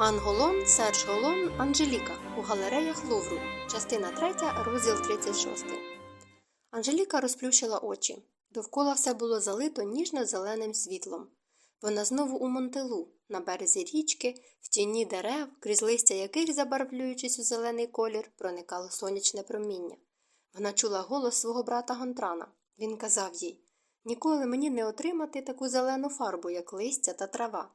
Анголон, Серж Голон, Анжеліка у галереях Лувру. Частина 3, розділ 36. Анжеліка розплющила очі. Довкола все було залито ніжно-зеленим світлом. Вона знову у Монтелу, на березі річки, в тіні дерев, крізь листя яких, забарвлюючись у зелений колір, проникало сонячне проміння. Вона чула голос свого брата Гонтрана. Він казав їй Ніколи мені не отримати таку зелену фарбу, як листя та трава.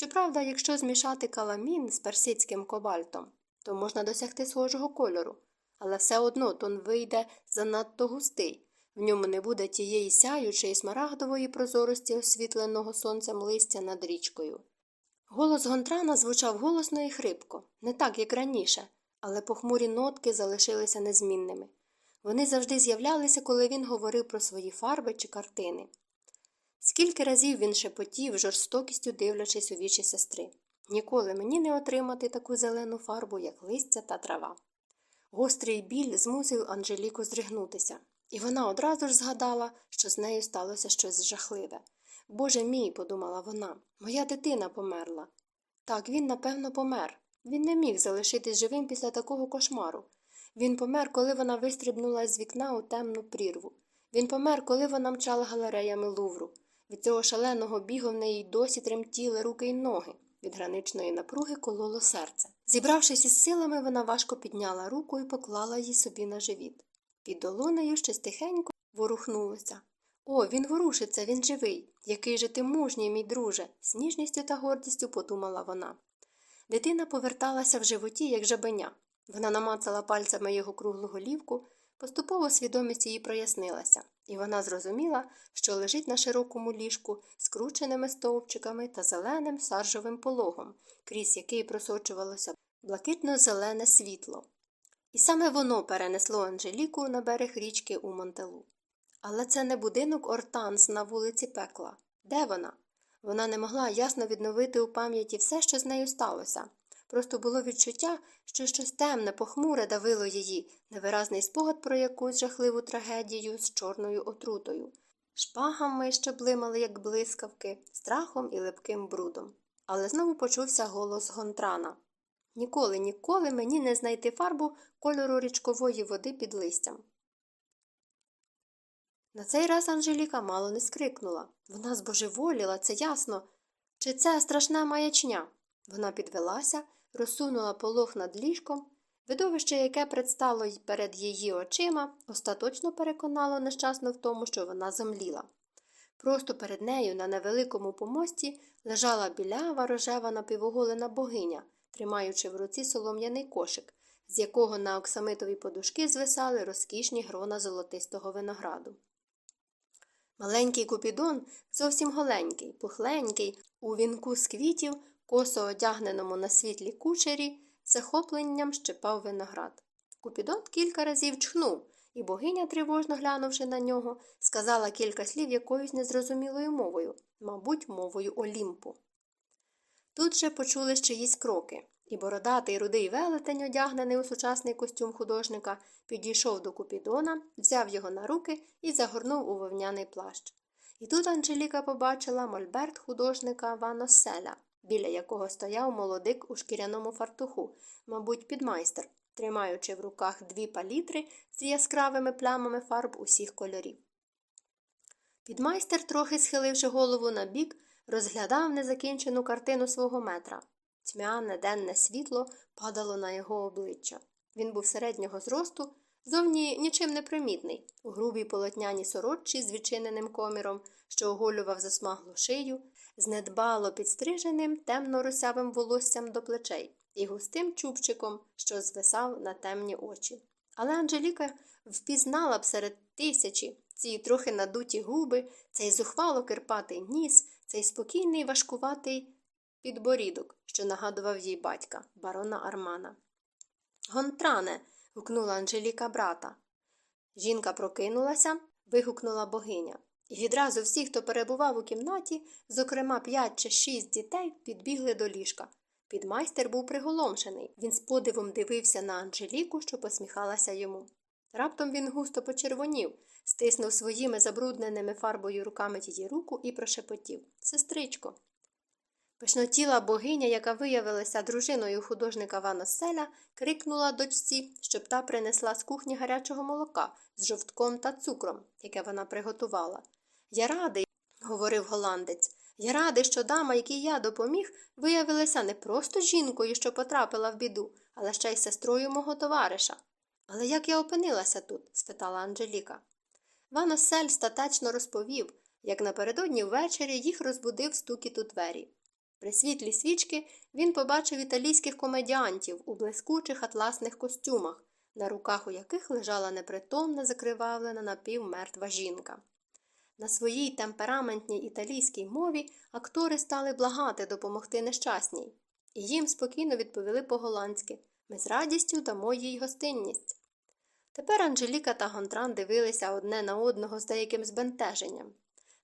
Щоправда, якщо змішати каламін з персидським кобальтом, то можна досягти схожого кольору, але все одно тон вийде занадто густий, в ньому не буде тієї сяючої смарагдової прозорості освітленого сонцем листя над річкою. Голос Гонтрана звучав голосно і хрипко, не так, як раніше, але похмурі нотки залишилися незмінними. Вони завжди з'являлися, коли він говорив про свої фарби чи картини. Скільки разів він шепотів, жорстокістю дивлячись у вічі сестри. Ніколи мені не отримати таку зелену фарбу, як листя та трава. Гострий біль змусив Анжеліку здригнутися, і вона одразу ж згадала, що з нею сталося щось жахливе. Боже мій, подумала вона, моя дитина померла. Так, він, напевно, помер. Він не міг залишитись живим після такого кошмару. Він помер, коли вона вистрибнула з вікна у темну прірву. Він помер, коли вона мчала галереями Лувру. Від цього шаленого бігу в неї досі тремтіли руки й ноги. Від граничної напруги кололо серце. Зібравшись із силами, вона важко підняла руку і поклала її собі на живіт. Під долонею щось тихенько ворухнулося. О, він ворушиться, він живий. Який же ти мужній, мій друже, з ніжністю та гордістю подумала вона. Дитина поверталася в животі, як жабеня. Вона намацала пальцями його круглу голівку, поступово свідомість її прояснилася, і вона зрозуміла, що лежить на широкому ліжку скрученими стовпчиками та зеленим саржовим пологом, крізь який просочувалося блакитно-зелене світло. І саме воно перенесло Анжеліку на берег річки у Монтелу. Але це не будинок Ортанс на вулиці Пекла. Де вона? Вона не могла ясно відновити у пам'яті все, що з нею сталося. Просто було відчуття, що щось темне, похмуре давило її, невиразний спогад про якусь жахливу трагедію з чорною отрутою, шпагами, що блимали, як блискавки, страхом і липким брудом. Але знову почувся голос Гонтрана Ніколи, ніколи мені не знайти фарбу кольору річкової води під листям. На цей раз Анжеліка мало не скрикнула. Вона збожеволіла, це ясно. Чи це страшна маячня? Вона підвелася, розсунула полох над ліжком. Видовище, яке предстало перед її очима, остаточно переконало нещасно в тому, що вона зомліла. Просто перед нею на невеликому помості лежала білява рожева напівоголена богиня, тримаючи в руці солом'яний кошик, з якого на оксамитові подушки звисали розкішні грона золотистого винограду. Маленький купідон, зовсім голенький, пухленький, у вінку з квітів, косо одягненому на світлі кучері, захопленням щепав виноград. Купідон кілька разів чхнув, і богиня, тривожно глянувши на нього, сказала кілька слів якоюсь незрозумілою мовою, мабуть, мовою Олімпу. Тут же почули чиїсь кроки, і бородатий рудий велетень, одягнений у сучасний костюм художника, підійшов до Купідона, взяв його на руки і загорнув у вовняний плащ. І тут Анжеліка побачила мольберт художника Ваноселя, біля якого стояв молодик у шкіряному фартуху, мабуть, підмайстер, тримаючи в руках дві палітри з яскравими плямами фарб усіх кольорів. Підмайстер, трохи схиливши голову на бік, розглядав незакінчену картину свого метра. Тьмяне денне світло падало на його обличчя. Він був середнього зросту, зовні нічим не примітний, у грубій полотняній сорочці з відчиненим коміром, що оголював засмаглу шию, з недбало підстриженим темно русявим волоссям до плечей і густим чубчиком, що звисав на темні очі. Але Анжеліка впізнала б серед тисячі ці трохи надуті губи, цей зухвало кирпатий ніс, цей спокійний важкуватий підборідок, що нагадував їй батька, барона Армана. Гонтране. Гукнула Анжеліка брата. Жінка прокинулася, вигукнула богиня. І відразу всі, хто перебував у кімнаті, зокрема п'ять чи шість дітей, підбігли до ліжка. Підмайстер був приголомшений. Він з подивом дивився на Анжеліку, що посміхалася йому. Раптом він густо почервонів, стиснув своїми забрудненими фарбою руками її руку і прошепотів Сестричко. Пишнотіла богиня, яка виявилася дружиною художника Ваноселя, крикнула дочці, щоб та принесла з кухні гарячого молока з жовтком та цукром, яке вона приготувала. Я радий, говорив голландець, я радий, що дама, якій я допоміг, виявилася не просто жінкою, що потрапила в біду, але ще й сестрою мого товариша. Але як я опинилася тут? спитала Анжеліка. Ваносель статечно розповів, як напередодні ввечері їх розбудив стукіт у двері. При світлі свічки він побачив італійських комедіантів у блискучих атласних костюмах, на руках у яких лежала непритомна, закривавлена напівмертва жінка. На своїй темпераментній італійській мові актори стали благати допомогти нещасній, і їм спокійно відповіли по-голландськи ми з радістю дамо їй гостинність. Тепер Анжеліка та Гонтран дивилися одне на одного з деяким збентеженням.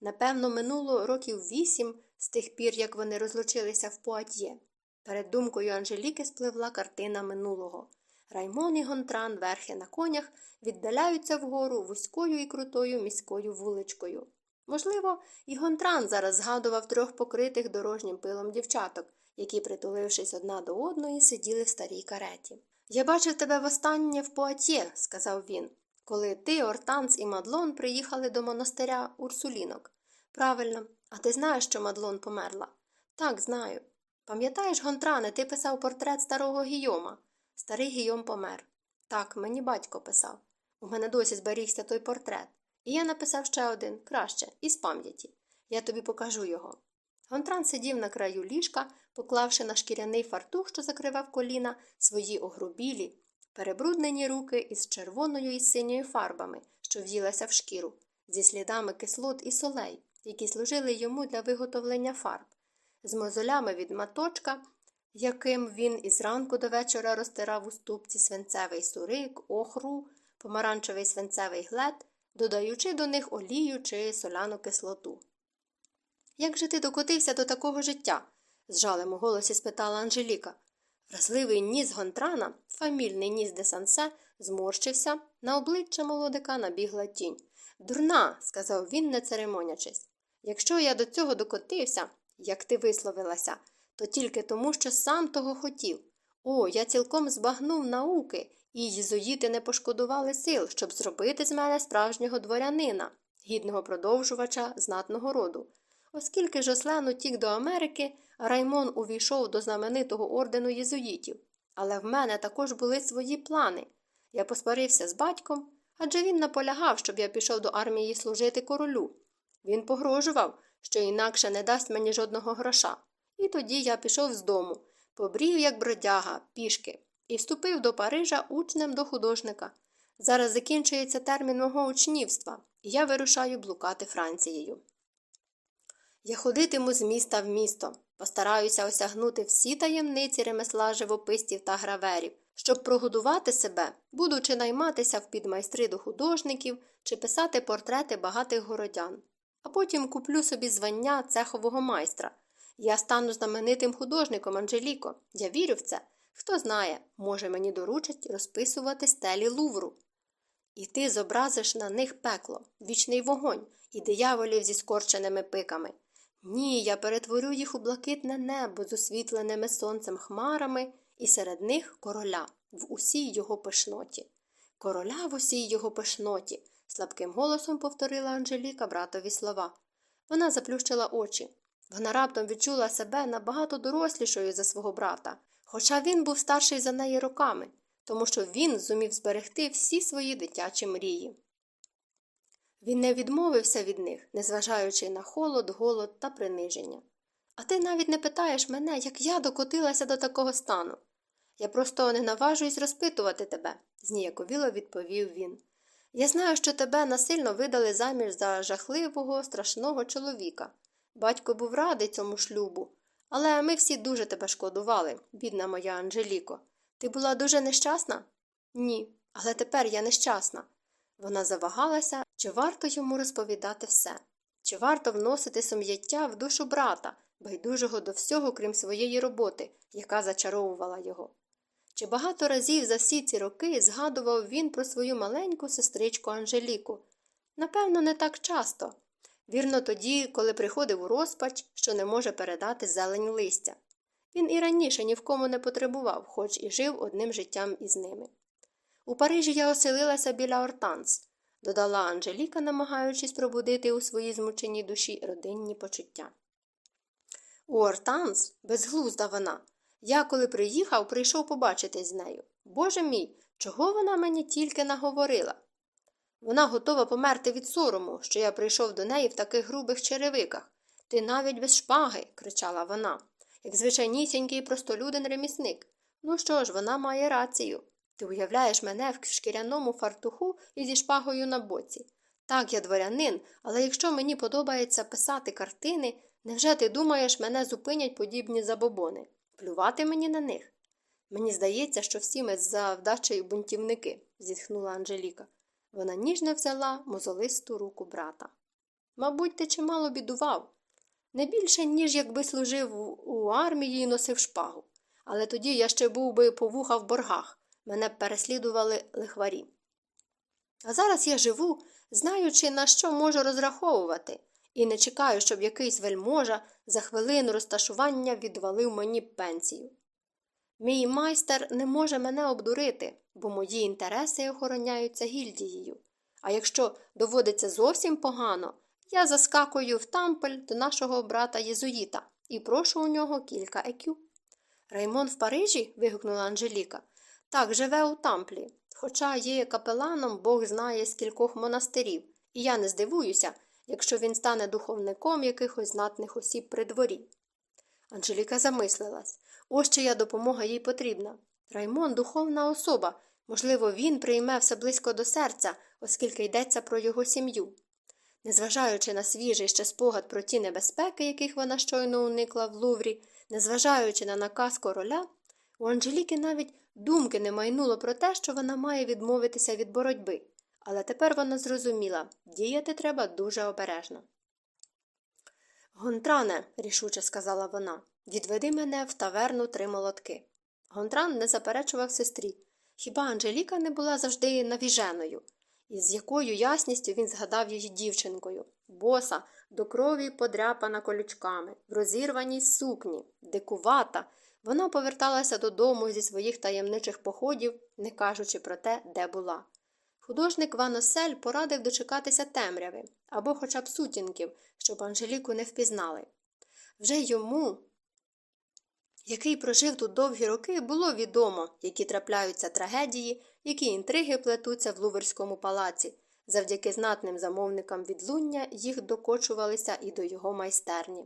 Напевно, минуло років вісім з тих пір, як вони розлучилися в Пуатьє. Перед думкою Анжеліки спливла картина минулого. Раймон і Гонтран, верхи на конях, віддаляються вгору вузькою і крутою міською вуличкою. Можливо, і Гонтран зараз згадував трьох покритих дорожнім пилом дівчаток, які, притулившись одна до одної, сиділи в старій кареті. Я бачив тебе востаннє в Пуатьє, сказав він, коли ти, Ортанц і Мадлон приїхали до монастиря Урсулінок. Правильно, а ти знаєш, що Мадлон померла? Так, знаю. Пам'ятаєш, Гонтране, ти писав портрет старого Гійома. Старий Гійом помер. Так, мені батько писав. У мене досі зберігся той портрет. І я написав ще один, краще, із пам'яті. Я тобі покажу його. Гонтран сидів на краю ліжка, поклавши на шкіряний фартух, що закривав коліна, свої огрубілі, перебруднені руки із червоною і синьою фарбами, що в'їлася в шкіру, зі слідами кислот і солей, які служили йому для виготовлення фарб, з мозолями від маточка, яким він із ранку до вечора розтирав у ступці свинцевий сурик, охру, помаранчевий свинцевий глет, додаючи до них олію чи соляну кислоту. Як же ти докотився до такого життя? з жалем у голосі спитала Анжеліка. Вразливий ніс Гонтрана, фамільний ніс де Сансе, зморщився, на обличчя молодика набігла тінь. Дурна, сказав він, не церемонячись. Якщо я до цього докотився, як ти висловилася, то тільки тому, що сам того хотів. О, я цілком збагнув науки, і єзуїти не пошкодували сил, щоб зробити з мене справжнього дворянина, гідного продовжувача знатного роду. Оскільки Жослен утік до Америки, Раймон увійшов до знаменитого ордену єзуїтів. Але в мене також були свої плани. Я посварився з батьком, адже він наполягав, щоб я пішов до армії служити королю. Він погрожував, що інакше не дасть мені жодного гроша. І тоді я пішов з дому, побрів, як бродяга, пішки, і вступив до Парижа учнем до художника. Зараз закінчується термін мого учнівства, і я вирушаю блукати Францією. Я ходитиму з міста в місто, постараюся осягнути всі таємниці ремесла живописців та граверів, щоб прогодувати себе, будучи найматися в підмайстри до художників чи писати портрети багатих городян. А потім куплю собі звання цехового майстра. Я стану знаменитим художником Анжеліко. Я вірю в це. Хто знає, може, мені доручать розписувати стелі Лувру. І ти зобразиш на них пекло, вічний вогонь і дияволів зі скорченими пиками. Ні, я перетворю їх у блакитне небо з освітленими сонцем хмарами, і серед них короля в усій його пишноті. Короля в усій його пишноті, слабким голосом повторила Анжеліка братові слова. Вона заплющила очі. Вона раптом відчула себе набагато дорослішою за свого брата, хоча він був старший за неї роками, тому що він зумів зберегти всі свої дитячі мрії. Він не відмовився від них, незважаючи на холод, голод та приниження. А ти навіть не питаєш мене, як я докотилася до такого стану. Я просто не наважуюсь розпитувати тебе, зніяковіло відповів він. Я знаю, що тебе насильно видали заміж за жахливого, страшного чоловіка. Батько був радий цьому шлюбу, але ми всі дуже тебе шкодували, бідна моя Анжеліко. Ти була дуже нещасна? Ні, але тепер я нещасна. Вона завагалася, чи варто йому розповідати все, чи варто вносити сум'яття в душу брата, байдужого до всього, крім своєї роботи, яка зачаровувала його. Чи багато разів за всі ці роки згадував він про свою маленьку сестричку Анжеліку? Напевно, не так часто. Вірно, тоді, коли приходив у розпач, що не може передати зелень листя. Він і раніше ні в кому не потребував, хоч і жив одним життям із ними. У Парижі я оселилася біля Ортанс, додала Анжеліка, намагаючись пробудити у своїй змученій душі родинні почуття. У Ортанс, безглузда вона. Я, коли приїхав, прийшов побачитись з нею. Боже мій, чого вона мені тільки наговорила? Вона готова померти від сорому, що я прийшов до неї в таких грубих черевиках. Ти навіть без шпаги, кричала вона, як звичайнісінький простолюдин ремісник. Ну що ж, вона має рацію. Ти уявляєш мене в шкіряному фартуху і зі шпагою на боці. Так, я дворянин, але якщо мені подобається писати картини, невже ти думаєш, мене зупинять подібні забобони? Плювати мені на них? Мені здається, що всі ми за вдачею бунтівники, зітхнула Анжеліка. Вона ніжно взяла мозолисту руку брата. Мабуть, ти чимало бідував. Не більше, ніж якби служив у армії і носив шпагу. Але тоді я ще був би по вуха в боргах, мене переслідували лихварі. А зараз я живу, знаючи, на що можу розраховувати, і не чекаю, щоб якийсь вельможа за хвилину розташування відвалив мені пенсію. Мій майстер не може мене обдурити, бо мої інтереси охороняються гільдією. А якщо доводиться зовсім погано, я заскакую в тампель до нашого брата Єзуїта і прошу у нього кілька екю. Раймон в Парижі? вигукнула Анжеліка. Так, живе у тамплі. Хоча є капеланом, Бог знає з кількох монастирів, і я не здивуюся, якщо він стане духовником якихось знатних осіб при дворі. Анжеліка замислилась ось чия допомога їй потрібна. Раймон духовна особа, можливо, він прийме все близько до серця, оскільки йдеться про його сім'ю. Незважаючи на свіжий ще спогад про ті небезпеки, яких вона щойно уникла в Луврі, незважаючи на наказ короля, у Анжеліки навіть думки не майнуло про те, що вона має відмовитися від боротьби, але тепер вона зрозуміла діяти треба дуже обережно. Гонтране, рішуче сказала вона, відведи мене в таверну три молотки. Гонтран не заперечував сестрі. Хіба Анжеліка не була завжди навіженою, і з якою ясністю він згадав її дівчинкою боса, до крові подряпана колючками, в розірваній сукні, дикувата. Вона поверталася додому зі своїх таємничих походів, не кажучи про те, де була. Художник Ваносель порадив дочекатися темряви або хоча б сутінків, щоб Анжеліку не впізнали. Вже йому, який прожив тут довгі роки, було відомо, які трапляються трагедії, які інтриги плетуться в Луверському палаці. Завдяки знатним замовникам відлуння їх докочувалися і до його майстерні.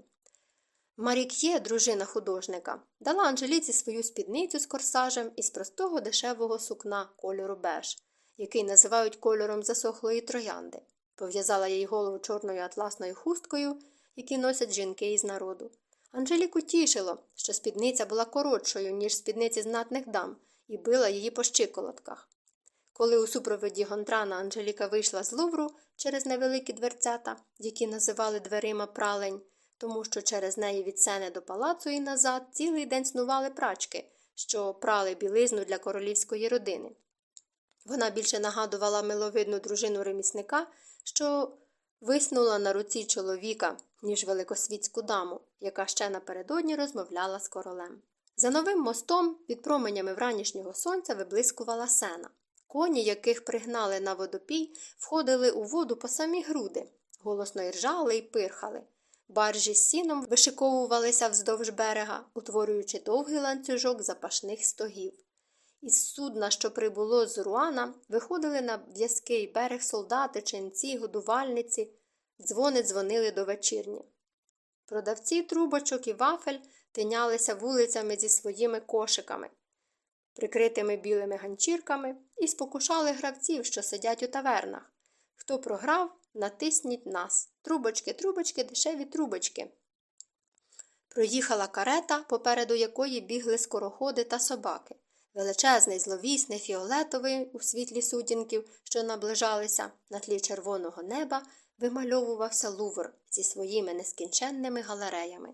Марік'є, дружина художника, дала Анжеліці свою спідницю з корсажем із простого дешевого сукна кольору беж, який називають кольором засохлої троянди, пов'язала їй голову чорною атласною хусткою, які носять жінки із народу. Анжеліку тішило, що спідниця була коротшою, ніж спідниці знатних дам, і била її по щиколотках. Коли у супроводі Гонтрана Анжеліка вийшла з Лувру через невеликі дверцята, які називали дверима пралень, тому що через неї від сени до палацу і назад цілий день снували прачки, що прали білизну для королівської родини. Вона більше нагадувала миловидну дружину ремісника, що виснула на руці чоловіка, ніж великосвітську даму, яка ще напередодні розмовляла з королем. За новим мостом під променями вранішнього сонця виблискувала сена. Коні, яких пригнали на водопій, входили у воду по самі груди, голосно іржали і пирхали. Баржі з сіном вишиковувалися вздовж берега, утворюючи довгий ланцюжок запашних стогів. Із судна, що прибуло з Руана, виходили на в'язкий берег солдати, ченці, годувальниці, дзвони дзвонили до вечірні. Продавці трубочок і вафель тинялися вулицями зі своїми кошиками, прикритими білими ганчірками, і спокушали гравців, що сидять у тавернах. Хто програв, натисніть нас. Трубочки, трубочки, дешеві трубочки. Проїхала карета, попереду якої бігли скороходи та собаки. Величезний, зловісний, фіолетовий у світлі сутінків, що наближалися на тлі червоного неба, вимальовувався лувр зі своїми нескінченними галереями.